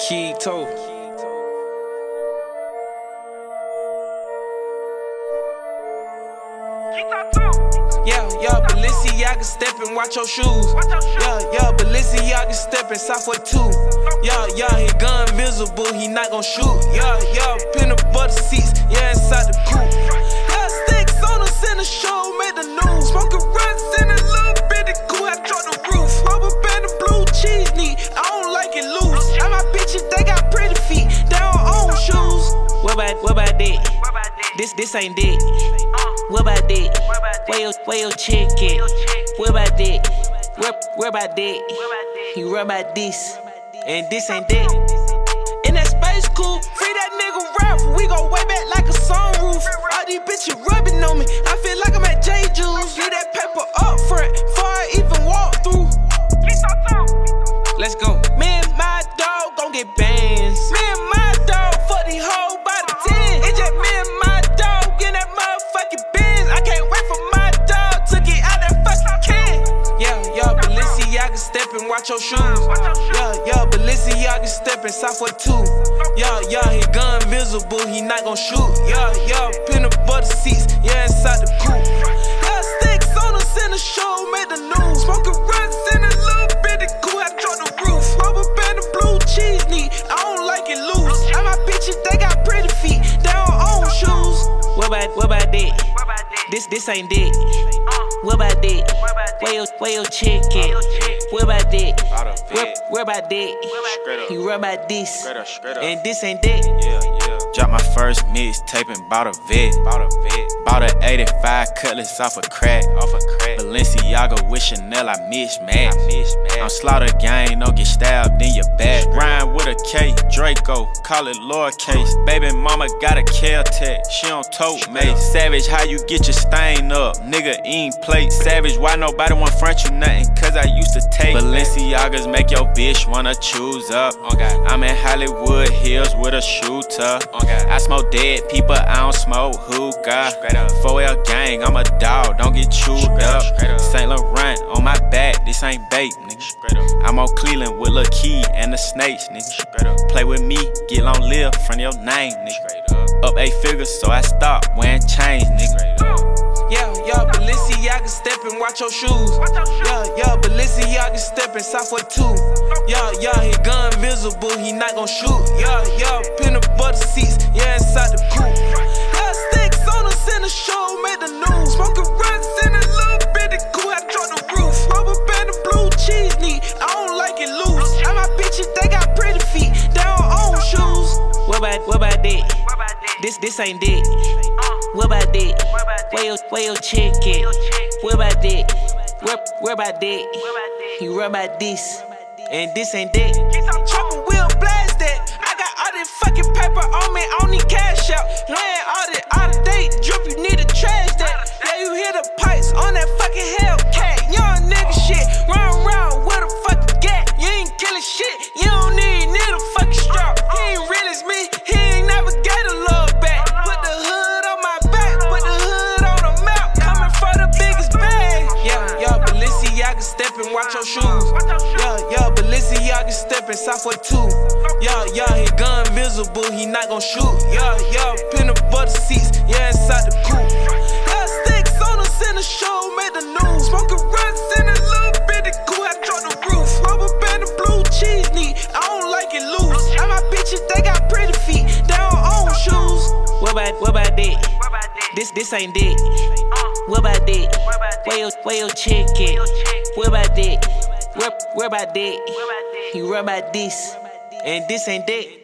Keto. Yeah, yeah, Balenciaga step and watch your shoes. Yeah, yeah, Balenciaga step and Southward two. Yeah, yeah, he gun visible, he not gon' shoot. Yeah, yeah, peanut butter seats, yeah, inside the coupe. Yeah, sticks on us in the show, made the news. Smoking runs in a little This, this ain't it. What about that? Where your, where your chick at? What about that? Where, where about that? You run about this, and this ain't that. In that space coupe, free that nigga rap. We go way back like a sunroof. All these bitches rubbing on me. I watch your shoes. Yeah, yeah, Balenciaga step and Southward two. Yeah, yeah, he gun visible, he not gon' shoot. Yeah, yeah, peanut butter seats, yeah, inside the coupe. Yeah, sticks on us in the show, made the news. Smoking runs in a little bitty cool, I drop the roof. Rubber band and blue cheese neat, I don't like it loose. And my bitches, they got pretty feet, they don't own shoes. What about, what about that? This, this ain't it. What about that? Where your, where your chick at? What about that? Where, where about that? You run about this, and this ain't that. Yeah, yeah. Drop my first mixtape and bought a vet. Bought a vet. Bought a 85 cutlass off a crack. Off a crack. Balenciaga with Chanel, I mismatch. I mismatch. I'm slaughter gang, don't get stabbed in your back. Rhyme with a K, Draco, call it lowercase. Baby mama got a Caltech, she on tote, mate. Savage, how you get your stain up? Nigga, ain't plate. Savage, why nobody want front you nothing? Cause I used to take Balenciagas make your bitch wanna choose up. I'm in Hollywood Hills with a shooter. I smoke dead people, I don't smoke hookah. 4L gang, I'm a dog, don't get chewed up. St. Laurent on my back, this ain't bait, nigga. I'm on Cleveland with Lil Key and the snakes, nigga. Play with me, get long live from your name, nigga. Up eight figures, so I stop wearing chains, nigga. Yeah, yeah, Balenciaga step watch your shoes. Yeah, yeah, Balenciaga step and Southward two. Yeah, yeah, he gun visible, he not gon' shoot. Yeah, yeah, peanut butter seats, yeah, inside the coupe. Yeah, sticks on us in the show, made the news. Smoking runs in a little bitty cool, I drop the roof. Rubber band and blue cheese neat, I don't like it loose. And my bitches, they got pretty feet, they don't own shoes. What about, what about that? This, this ain't it. Uh. What about that? Where your, where your chick at? What about that? Where, where about that? You run about this, and this ain't that. Chopper will blast that. I got all this fucking paper on me, I cash Balenciaga step and watch your shoes. Yeah, yeah, Balenciaga step and Southward two. Yeah, yeah, he gun visible, he not gon' shoot. Yeah, yeah, peanut butter seats, yeah, inside the coupe. Yeah, sticks on us in the show, made the news. Smoking runs in a little bitty cool, I drop the roof. Rubber band and blue cheese neat, I don't like it loose. And my bitches, they got pretty feet, they don't own shoes. What about, what about that? This, this ain't it. What about that? Where your, where your chick at? Where, where about that? You run about this, and this ain't that.